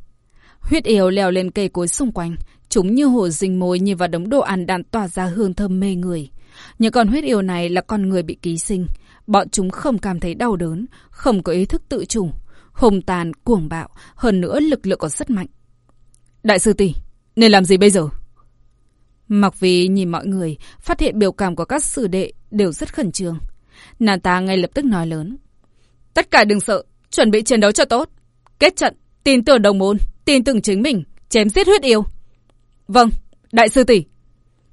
Huyết yêu leo lên cây cối xung quanh, chúng như hồ rình mồi nhìn vào đống đồ ăn đạn tỏa ra hương thơm mê người. Những con huyết yêu này là con người bị ký sinh. Bọn chúng không cảm thấy đau đớn, không có ý thức tự chủ. Hùng tàn, cuồng bạo, hơn nữa lực lượng còn rất mạnh. Đại sư tỷ, nên làm gì bây giờ? Mặc vì nhìn mọi người, phát hiện biểu cảm của các sư đệ đều rất khẩn trương. Nàng ta ngay lập tức nói lớn. Tất cả đừng sợ, chuẩn bị chiến đấu cho tốt. Kết trận, tin tưởng đồng môn, tin tưởng chính mình, chém giết huyết yêu. Vâng, đại sư tỷ.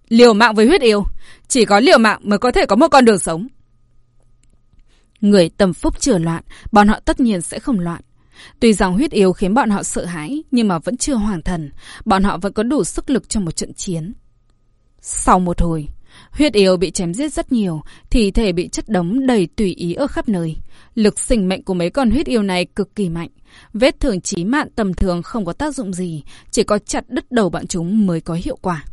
Liều mạng với huyết yêu, chỉ có liều mạng mới có thể có một con đường sống. Người tầm phúc chưa loạn, bọn họ tất nhiên sẽ không loạn. Tuy rằng huyết yêu khiến bọn họ sợ hãi, nhưng mà vẫn chưa hoàn thần. Bọn họ vẫn có đủ sức lực cho một trận chiến. Sau một hồi, huyết yêu bị chém giết rất nhiều, thì thể bị chất đống đầy tùy ý ở khắp nơi. Lực sinh mệnh của mấy con huyết yêu này cực kỳ mạnh. Vết thương chí mạng tầm thường không có tác dụng gì, chỉ có chặt đứt đầu bọn chúng mới có hiệu quả.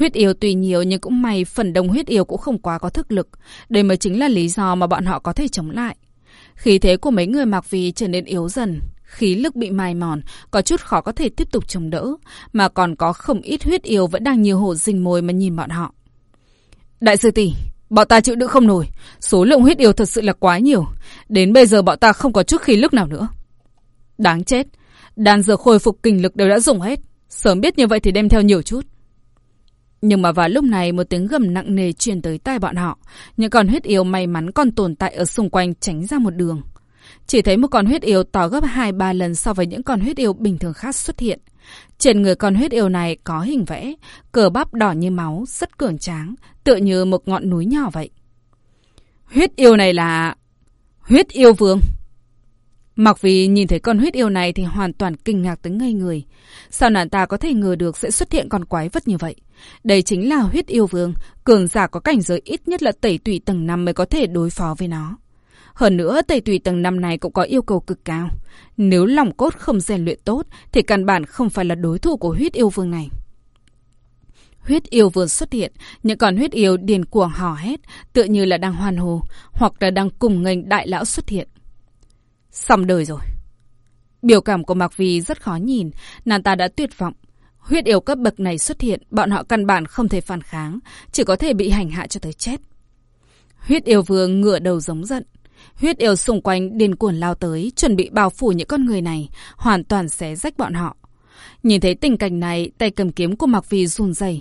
Huyết yêu tuy nhiều nhưng cũng may phần đông huyết yêu cũng không quá có thức lực. Đây mới chính là lý do mà bọn họ có thể chống lại. Khí thế của mấy người mặc vì trở nên yếu dần. Khí lực bị mài mòn, có chút khó có thể tiếp tục chống đỡ. Mà còn có không ít huyết yêu vẫn đang nhiều hổ rình mồi mà nhìn bọn họ. Đại sư tỷ, bọn ta chịu đựng không nổi. Số lượng huyết yêu thật sự là quá nhiều. Đến bây giờ bọn ta không có chút khí lực nào nữa. Đáng chết. Đàn dược khôi phục kinh lực đều đã dùng hết. Sớm biết như vậy thì đem theo nhiều chút. Nhưng mà vào lúc này một tiếng gầm nặng nề truyền tới tai bọn họ. Những con huyết yêu may mắn còn tồn tại ở xung quanh tránh ra một đường. Chỉ thấy một con huyết yêu to gấp 2-3 lần so với những con huyết yêu bình thường khác xuất hiện. Trên người con huyết yêu này có hình vẽ, cờ bắp đỏ như máu, rất cường tráng, tựa như một ngọn núi nhỏ vậy. Huyết yêu này là... Huyết yêu vương. Mặc vì nhìn thấy con huyết yêu này thì hoàn toàn kinh ngạc tới ngây người. Sao nàng ta có thể ngờ được sẽ xuất hiện con quái vật như vậy? Đây chính là huyết yêu vương, cường giả có cảnh giới ít nhất là tẩy tùy tầng 5 mới có thể đối phó với nó. Hơn nữa, tẩy tùy tầng 5 này cũng có yêu cầu cực cao. Nếu lòng cốt không rèn luyện tốt, thì căn bản không phải là đối thủ của huyết yêu vương này. Huyết yêu vương xuất hiện, những con huyết yêu điền cuồng hò hét, tựa như là đang hoan hô, hoặc là đang cùng nghênh đại lão xuất hiện. Xong đời rồi. Biểu cảm của Mạc Vi rất khó nhìn, nàng ta đã tuyệt vọng. Huyết yêu cấp bậc này xuất hiện, bọn họ căn bản không thể phản kháng, chỉ có thể bị hành hạ cho tới chết. Huyết yêu vương ngửa đầu giống giận. Huyết yêu xung quanh điên cuồng lao tới, chuẩn bị bao phủ những con người này, hoàn toàn xé rách bọn họ. Nhìn thấy tình cảnh này, tay cầm kiếm của Mạc Vi run rẩy.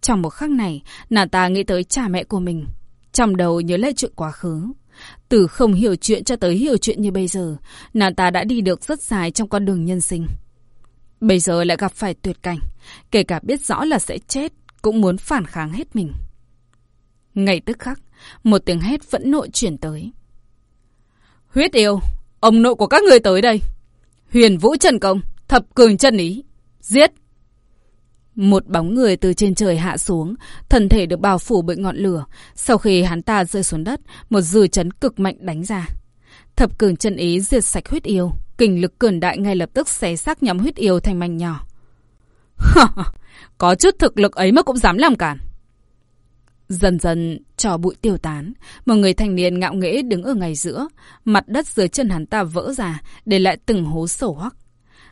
Trong một khắc này, nàng ta nghĩ tới cha mẹ của mình. Trong đầu nhớ lại chuyện quá khứ. Từ không hiểu chuyện cho tới hiểu chuyện như bây giờ, nàng ta đã đi được rất dài trong con đường nhân sinh. Bây giờ lại gặp phải tuyệt cảnh, kể cả biết rõ là sẽ chết, cũng muốn phản kháng hết mình. Ngay tức khắc, một tiếng hét vẫn nội chuyển tới. Huyết yêu, ông nội của các người tới đây. Huyền Vũ Trần Công, thập cường Trần ý. Giết! Một bóng người từ trên trời hạ xuống, thân thể được bao phủ bởi ngọn lửa. Sau khi hắn ta rơi xuống đất, một dư chấn cực mạnh đánh ra. Thập cường chân ý diệt sạch huyết yêu, kình lực cường đại ngay lập tức xé xác nhóm huyết yêu thành mảnh nhỏ. Có chút thực lực ấy mà cũng dám làm cản. Dần dần, trò bụi tiêu tán, một người thanh niên ngạo nghễ đứng ở ngay giữa, mặt đất dưới chân hắn ta vỡ ra, để lại từng hố sổ hoắc.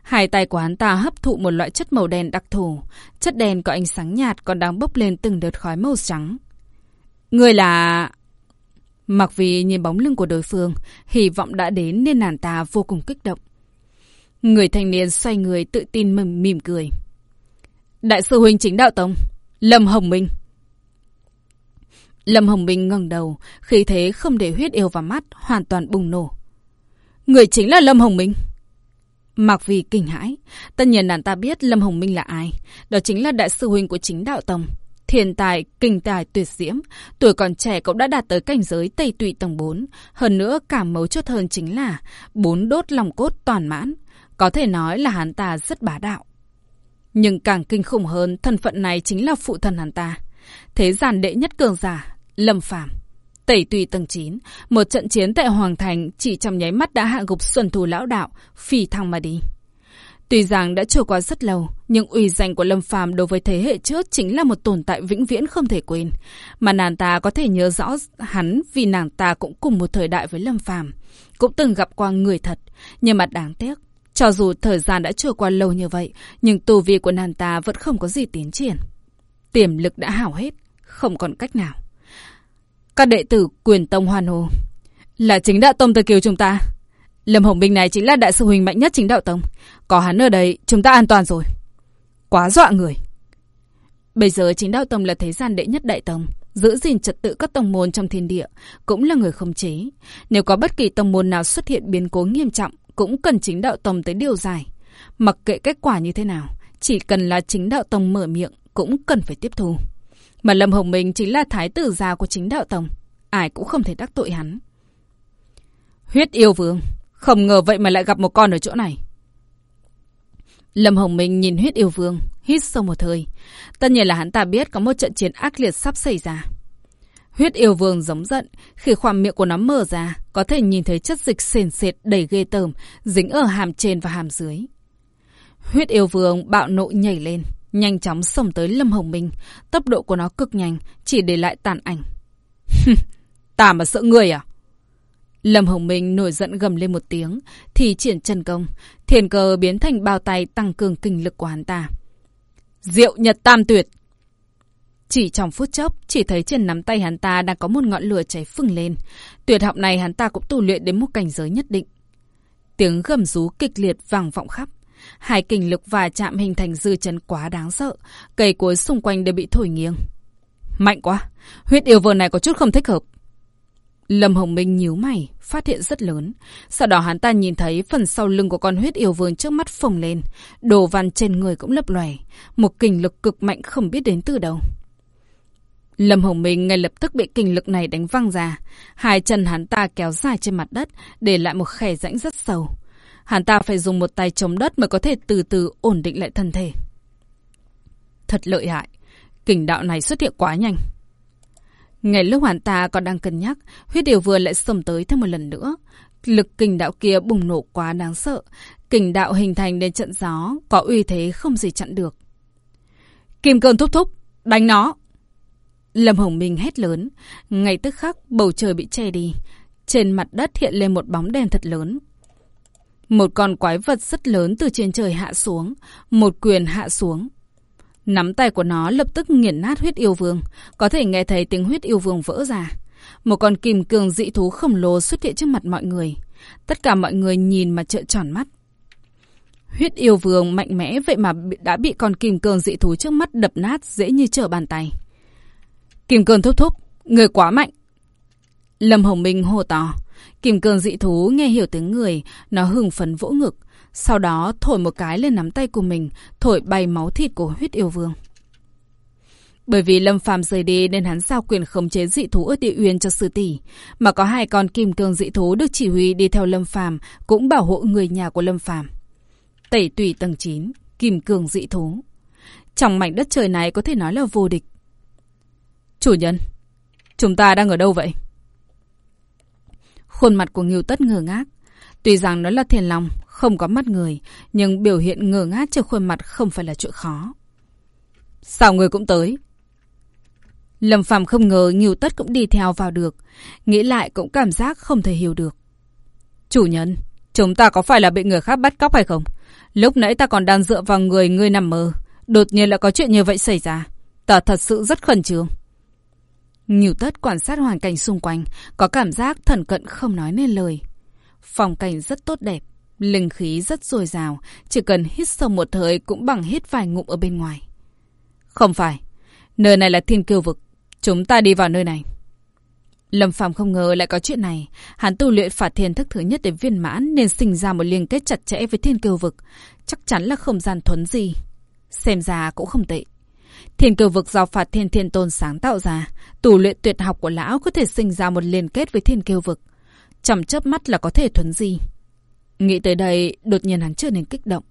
Hai tay của hắn ta hấp thụ một loại chất màu đen đặc thù. Chất đen có ánh sáng nhạt còn đang bốc lên từng đợt khói màu trắng. Người là... Mặc vì nhìn bóng lưng của đối phương, hy vọng đã đến nên nàng ta vô cùng kích động. Người thanh niên xoay người tự tin mừng mỉm cười. Đại sư huynh chính đạo tông, Lâm Hồng Minh. Lâm Hồng Minh ngẩng đầu, khí thế không để huyết yêu vào mắt, hoàn toàn bùng nổ. Người chính là Lâm Hồng Minh mặc Vì kinh hãi. Tất nhiên nàng ta biết Lâm Hồng Minh là ai. Đó chính là đại sư huynh của chính đạo tông. Thiên tài, kinh tài, tuyệt diễm. Tuổi còn trẻ cũng đã đạt tới cảnh giới Tây Tụy tầng 4. Hơn nữa, cả mấu chốt hơn chính là bốn đốt lòng cốt toàn mãn. Có thể nói là hắn ta rất bá đạo. Nhưng càng kinh khủng hơn, thân phận này chính là phụ thân hắn ta. Thế giản đệ nhất cường giả, Lâm Phàm Tẩy tùy tầng 9, một trận chiến tại Hoàng Thành chỉ trong nháy mắt đã hạ gục xuân thù lão đạo, phi thăng mà đi. Tuy rằng đã trôi qua rất lâu, nhưng uy danh của Lâm Phàm đối với thế hệ trước chính là một tồn tại vĩnh viễn không thể quên. Mà nàng ta có thể nhớ rõ hắn vì nàng ta cũng cùng một thời đại với Lâm Phàm cũng từng gặp qua người thật. Nhưng mà đáng tiếc, Cho dù thời gian đã trôi qua lâu như vậy, nhưng tu vi của nàng ta vẫn không có gì tiến triển. Tiềm lực đã hảo hết, không còn cách nào. Các đệ tử quyền tông hoàn hồ Là chính đạo tông tới cứu chúng ta. Lâm Hồng binh này chính là đại sư huynh mạnh nhất chính đạo tông. Có hắn ở đây, chúng ta an toàn rồi. Quá dọa người. Bây giờ chính đạo tông là thế gian đệ nhất đại tông. Giữ gìn trật tự các tông môn trong thiên địa, cũng là người không chế. Nếu có bất kỳ tông môn nào xuất hiện biến cố nghiêm trọng, cũng cần chính đạo tông tới điều giải. Mặc kệ kết quả như thế nào, chỉ cần là chính đạo tông mở miệng, cũng cần phải tiếp thu. Mà Lâm Hồng Minh chính là thái tử già của chính đạo tổng, Ai cũng không thể đắc tội hắn. Huyết yêu vương. Không ngờ vậy mà lại gặp một con ở chỗ này. Lâm Hồng Minh nhìn huyết yêu vương, hít sâu một hơi. Tất nhiên là hắn ta biết có một trận chiến ác liệt sắp xảy ra. Huyết yêu vương giống giận, khi khoang miệng của nó mở ra, có thể nhìn thấy chất dịch sền sệt đầy ghê tởm, dính ở hàm trên và hàm dưới. Huyết yêu vương bạo nộ nhảy lên, nhanh chóng xông tới Lâm Hồng Minh. Tốc độ của nó cực nhanh, chỉ để lại tàn ảnh. Ta mà sợ người à? Lâm Hồng Minh nổi giận gầm lên một tiếng, thì triển chân công, thiền cờ biến thành bao tay tăng cường kinh lực của hắn ta. Diệu Nhật Tam Tuyệt Chỉ trong phút chốc, chỉ thấy trên nắm tay hắn ta đang có một ngọn lửa cháy phừng lên. Tuyệt học này hắn ta cũng tu luyện đến một cảnh giới nhất định. Tiếng gầm rú kịch liệt vang vọng khắp. Hai kình lực và chạm hình thành dư chấn quá đáng sợ, cây cối xung quanh đều bị thổi nghiêng. Mạnh quá, huyết yêu vương này có chút không thích hợp. Lâm Hồng Minh nhíu mày, phát hiện rất lớn. Sau đó hắn ta nhìn thấy phần sau lưng của con huyết yêu vương trước mắt phồng lên. Đồ văn trên người cũng lấp lòe. Một kình lực cực mạnh không biết đến từ đâu. Lâm Hồng Minh ngay lập tức bị kình lực này đánh văng ra. Hai chân hắn ta kéo dài trên mặt đất, để lại một khe rãnh rất sâu. Hắn ta phải dùng một tay chống đất mới có thể từ từ ổn định lại thân thể. Thật lợi hại. Kình đạo này xuất hiện quá nhanh. Ngay lúc hắn ta còn đang cân nhắc, huyết điều vừa lại xông tới thêm một lần nữa. Lực kình đạo kia bùng nổ quá đáng sợ. Kình đạo hình thành nên trận gió, có uy thế không gì chặn được. Kim cơn thúc thúc, đánh nó! Lâm Hồng Minh hét lớn. Ngay tức khắc, bầu trời bị che đi. Trên mặt đất hiện lên một bóng đèn thật lớn. Một con quái vật rất lớn từ trên trời hạ xuống. Một quyền hạ xuống. Nắm tay của nó lập tức nghiền nát huyết yêu vương. Có thể nghe thấy tiếng huyết yêu vương vỡ ra. Một con kìm cường dị thú khổng lồ xuất hiện trước mặt mọi người. Tất cả mọi người nhìn mà trợn tròn mắt. Huyết yêu vương mạnh mẽ vậy mà đã bị con kìm cường dị thú trước mắt đập nát dễ như trở bàn tay. Kìm cường thúc thúc, người quá mạnh. Lâm Hồng Minh hô to. Kim cường dị thú nghe hiểu tiếng người, nó hưng phấn vỗ ngực. Sau đó thổi một cái lên nắm tay của mình, thổi bay máu thịt của huyết yêu vương. Bởi vì Lâm Phàm rời đi nên hắn giao quyền khống chế dị thú ở địa uyên cho sư tỷ, mà có hai con kim cương dị thú được chỉ huy đi theo Lâm Phàm, cũng bảo hộ người nhà của Lâm Phàm. Tẩy tùy tầng 9, kim cương dị thú. Trong mảnh đất trời này có thể nói là vô địch. Chủ nhân, chúng ta đang ở đâu vậy? Khuôn mặt của Ngưu Tất ngơ ngác. Tuy rằng nó là thiền lòng, không có mắt người, nhưng biểu hiện ngơ ngác trên khuôn mặt không phải là chuyện khó. Sao người cũng tới? Lâm Phàm không ngờ Ngưu Tất cũng đi theo vào được. Nghĩ lại cũng cảm giác không thể hiểu được. Chủ nhân, chúng ta có phải là bị người khác bắt cóc hay không? Lúc nãy ta còn đang dựa vào người ngươi nằm mơ. Đột nhiên lại có chuyện như vậy xảy ra. Ta thật sự rất khẩn trương. Nghiêu Tất quan sát hoàn cảnh xung quanh, có cảm giác thần cận không nói nên lời. Phong cảnh rất tốt đẹp, linh khí rất dồi dào, chỉ cần hít sâu một thời cũng bằng hít vài ngụm ở bên ngoài. Không phải, nơi này là thiên kiêu vực, chúng ta đi vào nơi này. Lâm Phàm không ngờ lại có chuyện này, hắn tu luyện phạt thiên thức thứ nhất đến viên mãn nên sinh ra một liên kết chặt chẽ với thiên kiêu vực, chắc chắn là không gian thuấn gì. Xem ra cũng không tệ. Thiên kiêu vực do phạt thiên thiên tôn sáng tạo ra, tù luyện tuyệt học của lão có thể sinh ra một liên kết với thiên kiêu vực. Chầm chớp mắt là có thể thuấn di. Nghĩ tới đây, đột nhiên hắn trở nên kích động.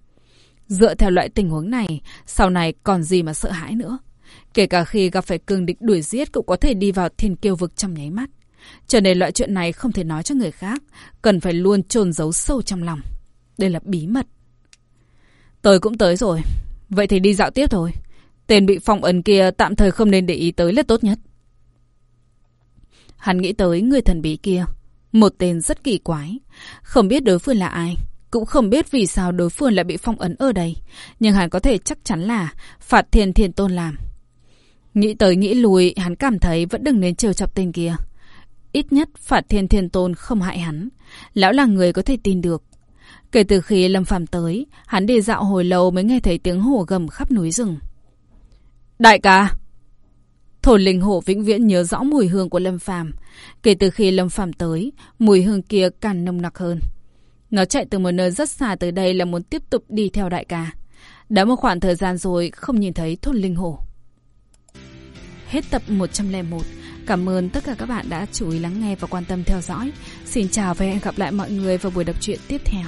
Dựa theo loại tình huống này, sau này còn gì mà sợ hãi nữa. Kể cả khi gặp phải cường địch đuổi giết cũng có thể đi vào thiên kiêu vực trong nháy mắt. Cho nên loại chuyện này không thể nói cho người khác, cần phải luôn trồn giấu sâu trong lòng. Đây là bí mật. Tôi cũng tới rồi, vậy thì đi dạo tiếp thôi. Tên bị phong ấn kia tạm thời không nên để ý tới là tốt nhất. Hắn nghĩ tới người thần bí kia. Một tên rất kỳ quái. Không biết đối phương là ai. Cũng không biết vì sao đối phương lại bị phong ấn ở đây. Nhưng hắn có thể chắc chắn là phạt thiên thiên tôn làm. Nghĩ tới nghĩ lùi, hắn cảm thấy vẫn đừng nên trêu chọc tên kia. Ít nhất phạt thiên thiên tôn không hại hắn. Lão là người có thể tin được. Kể từ khi Lâm Phàm tới, hắn đi dạo hồi lâu mới nghe thấy tiếng hổ gầm khắp núi rừng. Đại ca! Thổ linh hổ vĩnh viễn nhớ rõ mùi hương của Lâm Phàm. Kể từ khi Lâm Phàm tới, mùi hương kia càng nồng nặc hơn. Nó chạy từ một nơi rất xa tới đây là muốn tiếp tục đi theo đại ca. Đã một khoảng thời gian rồi không nhìn thấy thôn linh hổ. Hết tập 101. Cảm ơn tất cả các bạn đã chú ý lắng nghe và quan tâm theo dõi. Xin chào và hẹn gặp lại mọi người vào buổi đọc truyện tiếp theo.